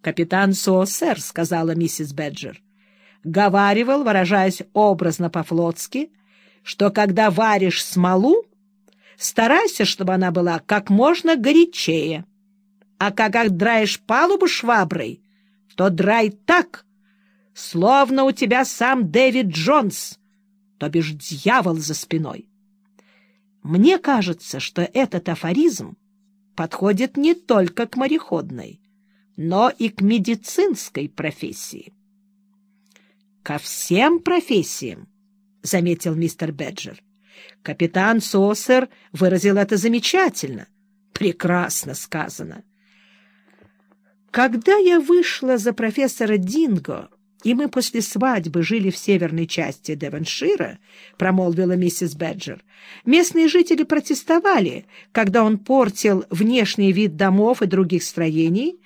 — Капитан Со, сэр, — сказала миссис Беджер. — Говаривал, выражаясь образно по-флотски, что когда варишь смолу, старайся, чтобы она была как можно горячее. А когда драешь палубу шваброй, то драй так, словно у тебя сам Дэвид Джонс, то бишь дьявол за спиной. Мне кажется, что этот афоризм подходит не только к мореходной, но и к медицинской профессии. — Ко всем профессиям, — заметил мистер Беджер. Капитан Сосер выразил это замечательно. Прекрасно сказано. Когда я вышла за профессора Динго, и мы после свадьбы жили в северной части Девоншира, промолвила миссис Беджер, местные жители протестовали, когда он портил внешний вид домов и других строений,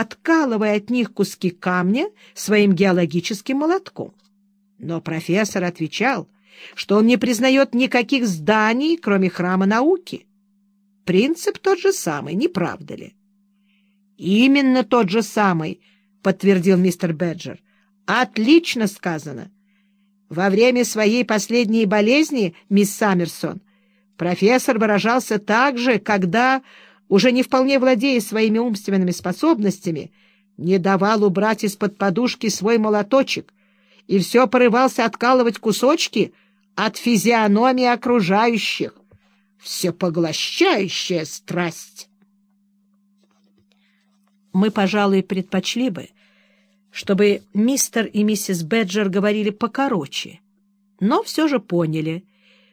откалывая от них куски камня своим геологическим молотком. Но профессор отвечал, что он не признает никаких зданий, кроме храма науки. Принцип тот же самый, не правда ли? — Именно тот же самый, — подтвердил мистер Беджер. — Отлично сказано. Во время своей последней болезни, мисс Саммерсон, профессор выражался так же, когда уже не вполне владея своими умственными способностями, не давал убрать из-под подушки свой молоточек и все порывался откалывать кусочки от физиономии окружающих. Всепоглощающая страсть! Мы, пожалуй, предпочли бы, чтобы мистер и миссис Беджер говорили покороче, но все же поняли,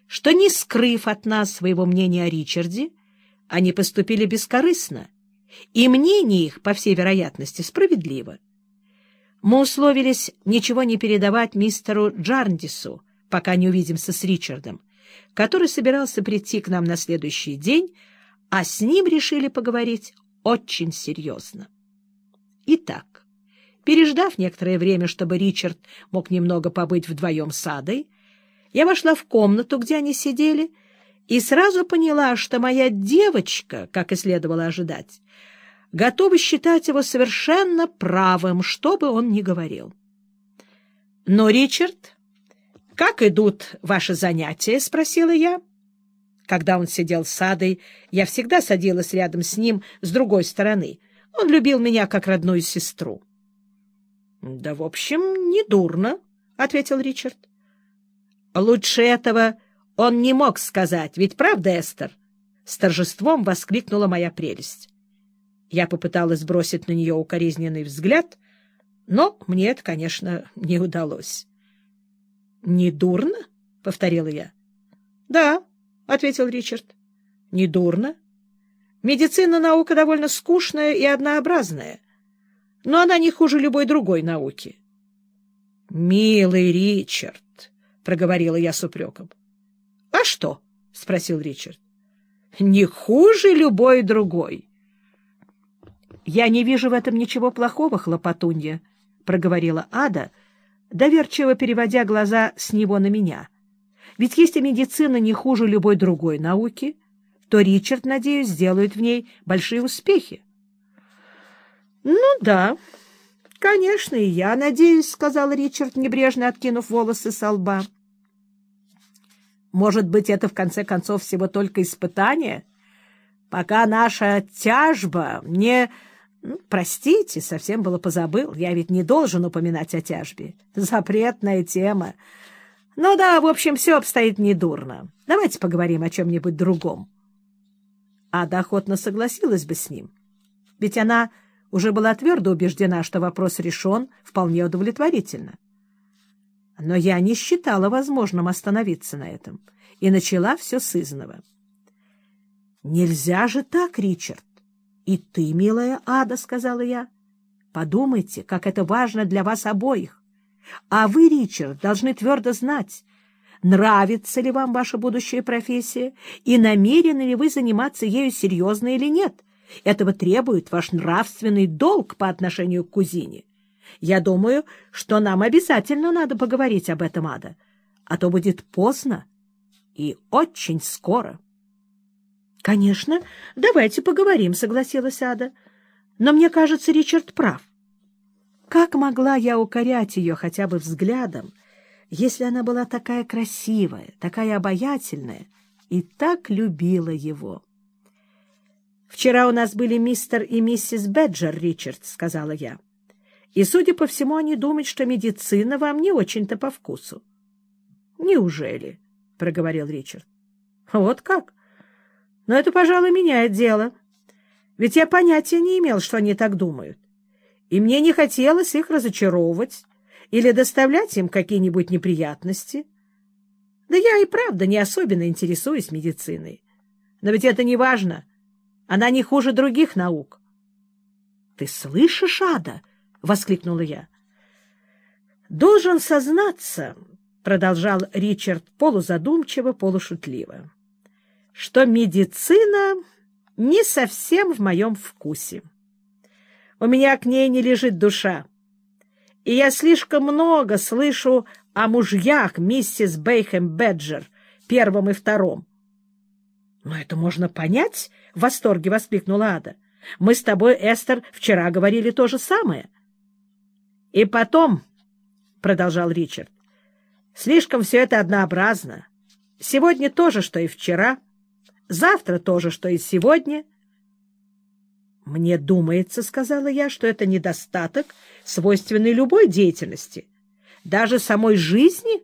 что, не скрыв от нас своего мнения о Ричарде, они поступили бескорыстно, и мнение их, по всей вероятности, справедливо. Мы условились ничего не передавать мистеру Джарндису, пока не увидимся с Ричардом, который собирался прийти к нам на следующий день, а с ним решили поговорить очень серьезно. Итак, переждав некоторое время, чтобы Ричард мог немного побыть вдвоем с Адой, я вошла в комнату, где они сидели, и сразу поняла, что моя девочка, как и следовало ожидать, готова считать его совершенно правым, что бы он ни говорил. «Но, Ричард, как идут ваши занятия?» — спросила я. Когда он сидел с Адой, я всегда садилась рядом с ним с другой стороны. Он любил меня как родную сестру. — Да, в общем, не дурно, — ответил Ричард. — Лучше этого он не мог сказать, ведь правда, Эстер? С торжеством воскликнула моя прелесть. Я попыталась бросить на нее укоризненный взгляд, но мне это, конечно, не удалось. — Не дурно? — повторила я. — Да, — ответил Ричард. — Не дурно. Медицина — наука довольно скучная и однообразная, но она не хуже любой другой науки. — Милый Ричард, — проговорила я с упреком. — А что? — спросил Ричард. — Не хуже любой другой. — Я не вижу в этом ничего плохого, хлопотунья, — проговорила Ада, доверчиво переводя глаза с него на меня. — Ведь если медицина не хуже любой другой науки, то Ричард, надеюсь, сделает в ней большие успехи. — Ну да, конечно, и я надеюсь, — сказал Ричард, небрежно откинув волосы со лба. — может быть, это, в конце концов, всего только испытание? Пока наша тяжба не... Ну, простите, совсем было позабыл. Я ведь не должен упоминать о тяжбе. Запретная тема. Ну да, в общем, все обстоит недурно. Давайте поговорим о чем-нибудь другом. Ада охотно согласилась бы с ним. Ведь она уже была твердо убеждена, что вопрос решен вполне удовлетворительно. Но я не считала возможным остановиться на этом и начала все с изного. — Нельзя же так, Ричард. — И ты, милая Ада, — сказала я. — Подумайте, как это важно для вас обоих. А вы, Ричард, должны твердо знать, нравится ли вам ваша будущая профессия и намерены ли вы заниматься ею серьезно или нет. Этого требует ваш нравственный долг по отношению к кузине. Я думаю, что нам обязательно надо поговорить об этом, Ада, а то будет поздно и очень скоро. — Конечно, давайте поговорим, — согласилась Ада. — Но мне кажется, Ричард прав. как могла я укорять ее хотя бы взглядом, если она была такая красивая, такая обаятельная и так любила его? «Вчера у нас были мистер и миссис Беджер, Ричард», — сказала я. «И, судя по всему, они думают, что медицина вам не очень-то по вкусу». «Неужели?» — проговорил Ричард. «Вот как? Но это, пожалуй, меняет дело. Ведь я понятия не имел, что они так думают. И мне не хотелось их разочаровывать или доставлять им какие-нибудь неприятности. Да я и правда не особенно интересуюсь медициной. Но ведь это не важно». Она не хуже других наук. — Ты слышишь, Ада? — воскликнула я. — Должен сознаться, — продолжал Ричард полузадумчиво, полушутливо, — что медицина не совсем в моем вкусе. У меня к ней не лежит душа, и я слишком много слышу о мужьях миссис Бейхэм Беджер, первом и втором. — Но это можно понять, — в восторге воскликнула Ада. — Мы с тобой, Эстер, вчера говорили то же самое. — И потом, — продолжал Ричард, — слишком все это однообразно. Сегодня то же, что и вчера, завтра то же, что и сегодня. — Мне думается, — сказала я, — что это недостаток, свойственный любой деятельности, даже самой жизни,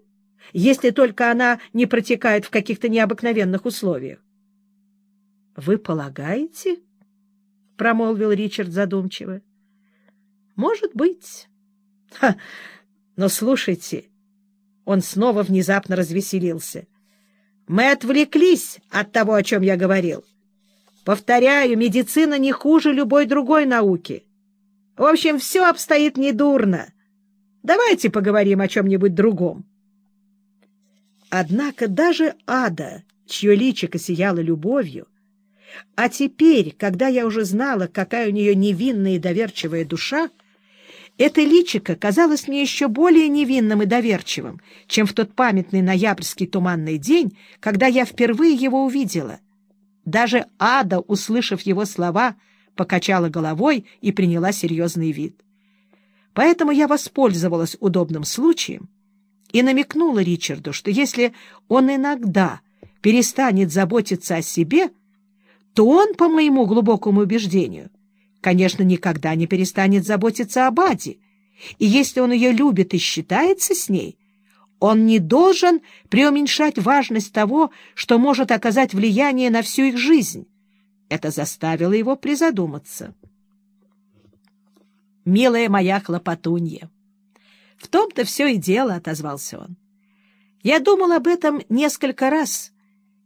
если только она не протекает в каких-то необыкновенных условиях. — Вы полагаете? — промолвил Ричард задумчиво. — Может быть. Ха, но слушайте, он снова внезапно развеселился. Мы отвлеклись от того, о чем я говорил. Повторяю, медицина не хуже любой другой науки. В общем, все обстоит недурно. Давайте поговорим о чем-нибудь другом. Однако даже ада, чье личико сияло любовью, а теперь, когда я уже знала, какая у нее невинная и доверчивая душа, это личико казалось мне еще более невинным и доверчивым, чем в тот памятный ноябрьский туманный день, когда я впервые его увидела. Даже Ада, услышав его слова, покачала головой и приняла серьезный вид. Поэтому я воспользовалась удобным случаем и намекнула Ричарду, что если он иногда перестанет заботиться о себе, то он, по моему глубокому убеждению, конечно, никогда не перестанет заботиться об Аде, и если он ее любит и считается с ней, он не должен преуменьшать важность того, что может оказать влияние на всю их жизнь. Это заставило его призадуматься. «Милая моя хлопотунья!» «В том-то все и дело», — отозвался он. «Я думал об этом несколько раз»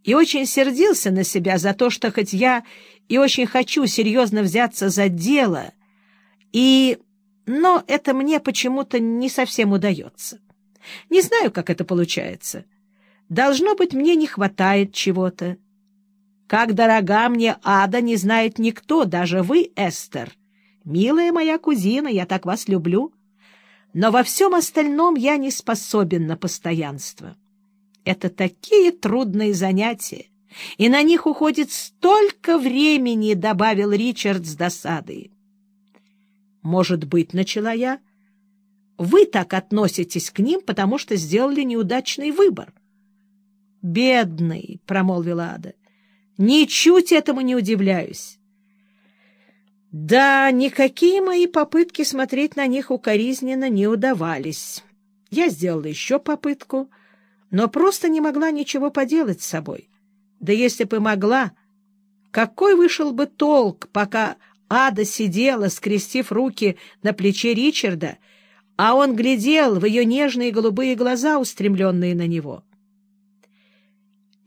и очень сердился на себя за то, что хоть я и очень хочу серьезно взяться за дело, и... но это мне почему-то не совсем удается. Не знаю, как это получается. Должно быть, мне не хватает чего-то. Как дорога мне ада, не знает никто, даже вы, Эстер. Милая моя кузина, я так вас люблю. Но во всем остальном я не способен на постоянство. Это такие трудные занятия, и на них уходит столько времени, — добавил Ричард с досадой. — Может быть, — начала я, — вы так относитесь к ним, потому что сделали неудачный выбор. — Бедный, — промолвила Ада, — ничуть этому не удивляюсь. Да, никакие мои попытки смотреть на них укоризненно не удавались. Я сделала еще попытку — но просто не могла ничего поделать с собой. Да если бы могла, какой вышел бы толк, пока Ада сидела, скрестив руки на плече Ричарда, а он глядел в ее нежные голубые глаза, устремленные на него.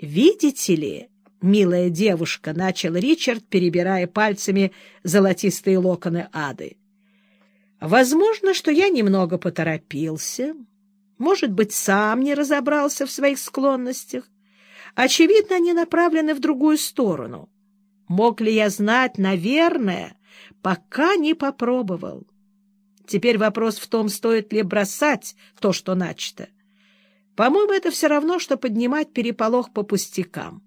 «Видите ли, милая девушка», — начал Ричард, перебирая пальцами золотистые локоны Ады, — «возможно, что я немного поторопился». Может быть, сам не разобрался в своих склонностях. Очевидно, они направлены в другую сторону. Мог ли я знать, наверное, пока не попробовал. Теперь вопрос в том, стоит ли бросать то, что начато. По-моему, это все равно, что поднимать переполох по пустякам.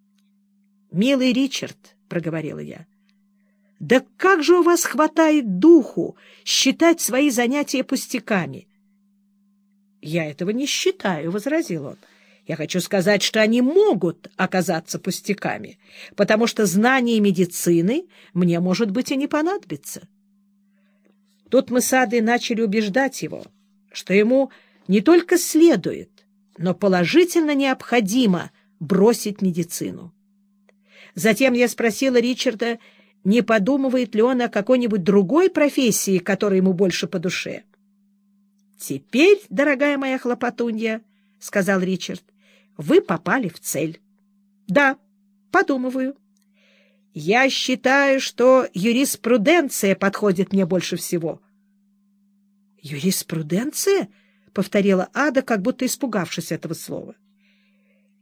— Милый Ричард, — проговорила я, — Да как же у вас хватает духу считать свои занятия пустяками? — Я этого не считаю, — возразил он. — Я хочу сказать, что они могут оказаться пустяками, потому что знание медицины мне, может быть, и не понадобится. Тут мы с Адой начали убеждать его, что ему не только следует, но положительно необходимо бросить медицину. Затем я спросила Ричарда, не подумывает ли он о какой-нибудь другой профессии, которая ему больше по душе. «Теперь, дорогая моя хлопотунья, — сказал Ричард, — вы попали в цель. Да, подумываю. Я считаю, что юриспруденция подходит мне больше всего. «Юриспруденция?» — повторила Ада, как будто испугавшись этого слова.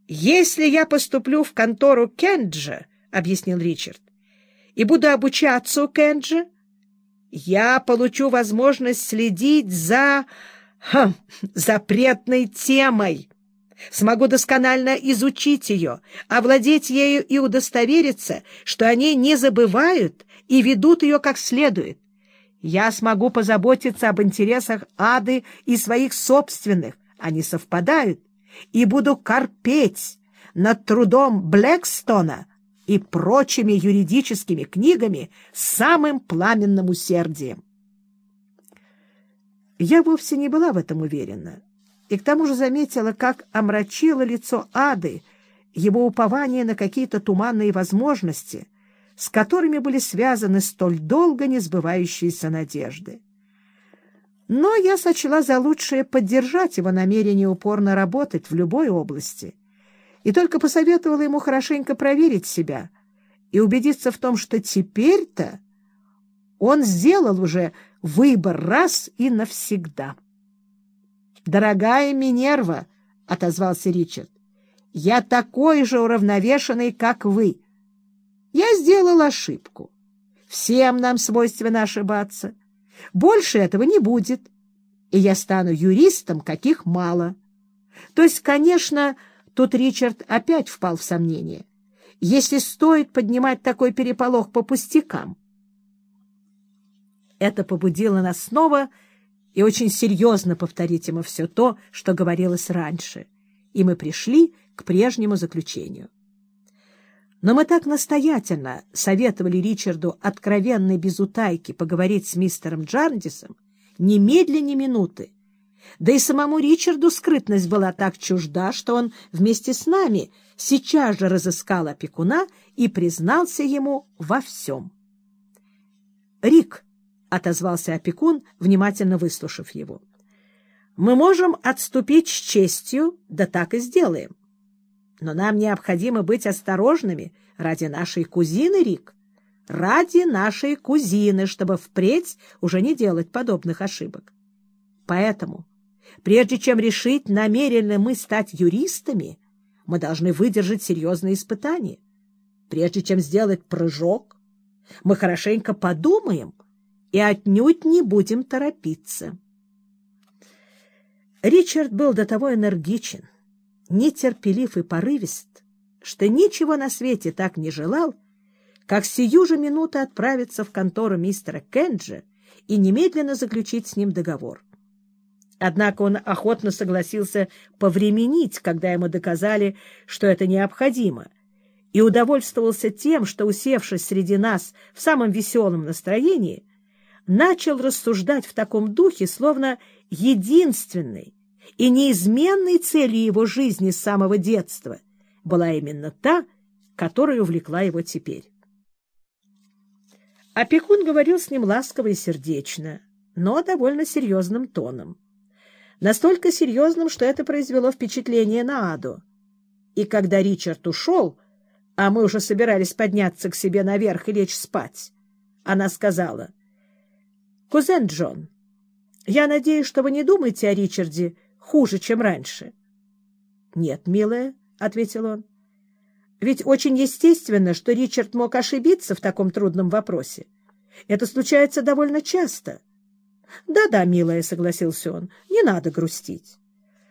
«Если я поступлю в контору Кенджа, — объяснил Ричард, — и буду обучаться у Кенджа, я получу возможность следить за... Хм, запретной темой. Смогу досконально изучить ее, овладеть ею и удостовериться, что они не забывают и ведут ее как следует. Я смогу позаботиться об интересах ады и своих собственных, они совпадают, и буду корпеть над трудом Блэкстона и прочими юридическими книгами с самым пламенным усердием. Я вовсе не была в этом уверена, и к тому же заметила, как омрачило лицо ады его упование на какие-то туманные возможности — с которыми были связаны столь долго не сбывающиеся надежды. Но я сочла за лучшее поддержать его намерение упорно работать в любой области и только посоветовала ему хорошенько проверить себя и убедиться в том, что теперь-то он сделал уже выбор раз и навсегда. «Дорогая Минерва», — отозвался Ричард, — «я такой же уравновешенный, как вы». Я сделал ошибку. Всем нам свойственно ошибаться. Больше этого не будет. И я стану юристом, каких мало. То есть, конечно, тут Ричард опять впал в сомнение. Если стоит поднимать такой переполох по пустякам. Это побудило нас снова и очень серьезно повторить ему все то, что говорилось раньше. И мы пришли к прежнему заключению. Но мы так настоятельно советовали Ричарду откровенно и без утайки поговорить с мистером Джарндисом, немедленно минуты. Да и самому Ричарду скрытность была так чужда, что он вместе с нами сейчас же разыскал опекуна и признался ему во всем. «Рик», — отозвался опекун, внимательно выслушав его, — «мы можем отступить с честью, да так и сделаем. Но нам необходимо быть осторожными ради нашей кузины, Рик. Ради нашей кузины, чтобы впредь уже не делать подобных ошибок. Поэтому, прежде чем решить, намерены мы стать юристами, мы должны выдержать серьезные испытания. Прежде чем сделать прыжок, мы хорошенько подумаем и отнюдь не будем торопиться. Ричард был до того энергичен, нетерпелив и порывист, что ничего на свете так не желал, как сию же минуту отправиться в контору мистера Кенджа и немедленно заключить с ним договор. Однако он охотно согласился повременить, когда ему доказали, что это необходимо, и удовольствовался тем, что, усевшись среди нас в самом веселом настроении, начал рассуждать в таком духе, словно единственный, и неизменной целью его жизни с самого детства была именно та, которая увлекла его теперь. Опекун говорил с ним ласково и сердечно, но довольно серьезным тоном. Настолько серьезным, что это произвело впечатление на Аду. И когда Ричард ушел, а мы уже собирались подняться к себе наверх и лечь спать, она сказала, «Кузен Джон, я надеюсь, что вы не думаете о Ричарде, хуже, чем раньше. — Нет, милая, — ответил он. — Ведь очень естественно, что Ричард мог ошибиться в таком трудном вопросе. Это случается довольно часто. «Да — Да-да, милая, — согласился он, — не надо грустить.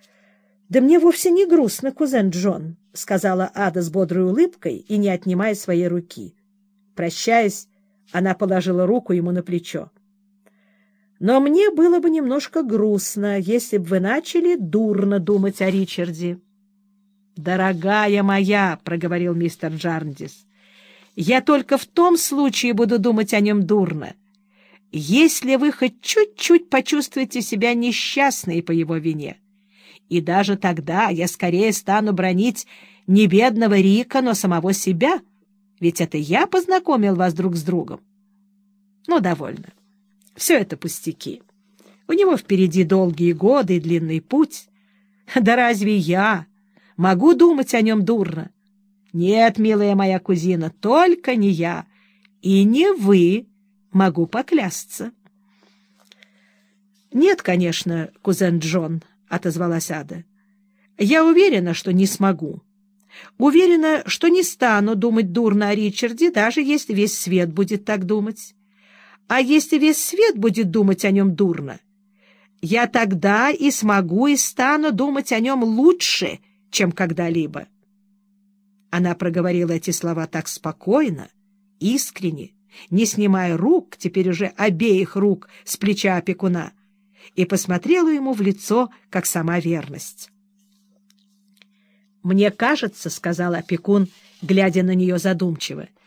— Да мне вовсе не грустно, кузен Джон, — сказала Ада с бодрой улыбкой и не отнимая своей руки. Прощаясь, Она положила руку ему на плечо. «Но мне было бы немножко грустно, если бы вы начали дурно думать о Ричарде». «Дорогая моя», — проговорил мистер Джарндис, — «я только в том случае буду думать о нем дурно, если вы хоть чуть-чуть почувствуете себя несчастной по его вине. И даже тогда я скорее стану бронить не бедного Рика, но самого себя, ведь это я познакомил вас друг с другом. Ну, довольно. Все это пустяки. У него впереди долгие годы и длинный путь. Да разве я могу думать о нем дурно? Нет, милая моя кузина, только не я. И не вы, могу поклясться. Нет, конечно, кузен Джон, — отозвалась Ада. Я уверена, что не смогу. Уверена, что не стану думать дурно о Ричарде, даже если весь свет будет так думать. А если весь свет будет думать о нем дурно, я тогда и смогу, и стану думать о нем лучше, чем когда-либо. Она проговорила эти слова так спокойно, искренне, не снимая рук, теперь уже обеих рук с плеча опекуна, и посмотрела ему в лицо, как сама верность. «Мне кажется, — сказал опекун, глядя на нее задумчиво, —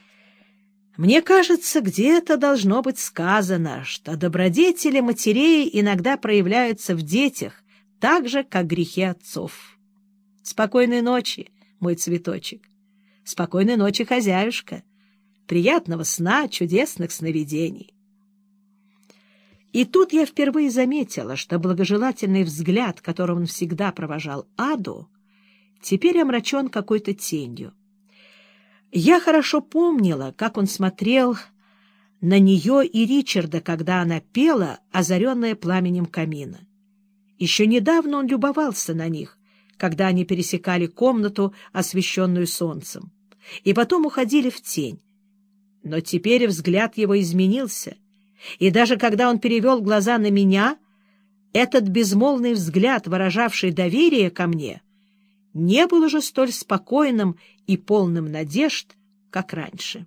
мне кажется, где-то должно быть сказано, что добродетели матерей иногда проявляются в детях, так же, как грехи отцов. Спокойной ночи, мой цветочек. Спокойной ночи, хозяюшка. Приятного сна, чудесных сновидений. И тут я впервые заметила, что благожелательный взгляд, которым он всегда провожал Аду, теперь омрачен какой-то тенью. Я хорошо помнила, как он смотрел на нее и Ричарда, когда она пела, озаренная пламенем камина. Еще недавно он любовался на них, когда они пересекали комнату, освещенную солнцем, и потом уходили в тень. Но теперь взгляд его изменился, и даже когда он перевел глаза на меня, этот безмолвный взгляд, выражавший доверие ко мне — не был уже столь спокойным и полным надежд, как раньше.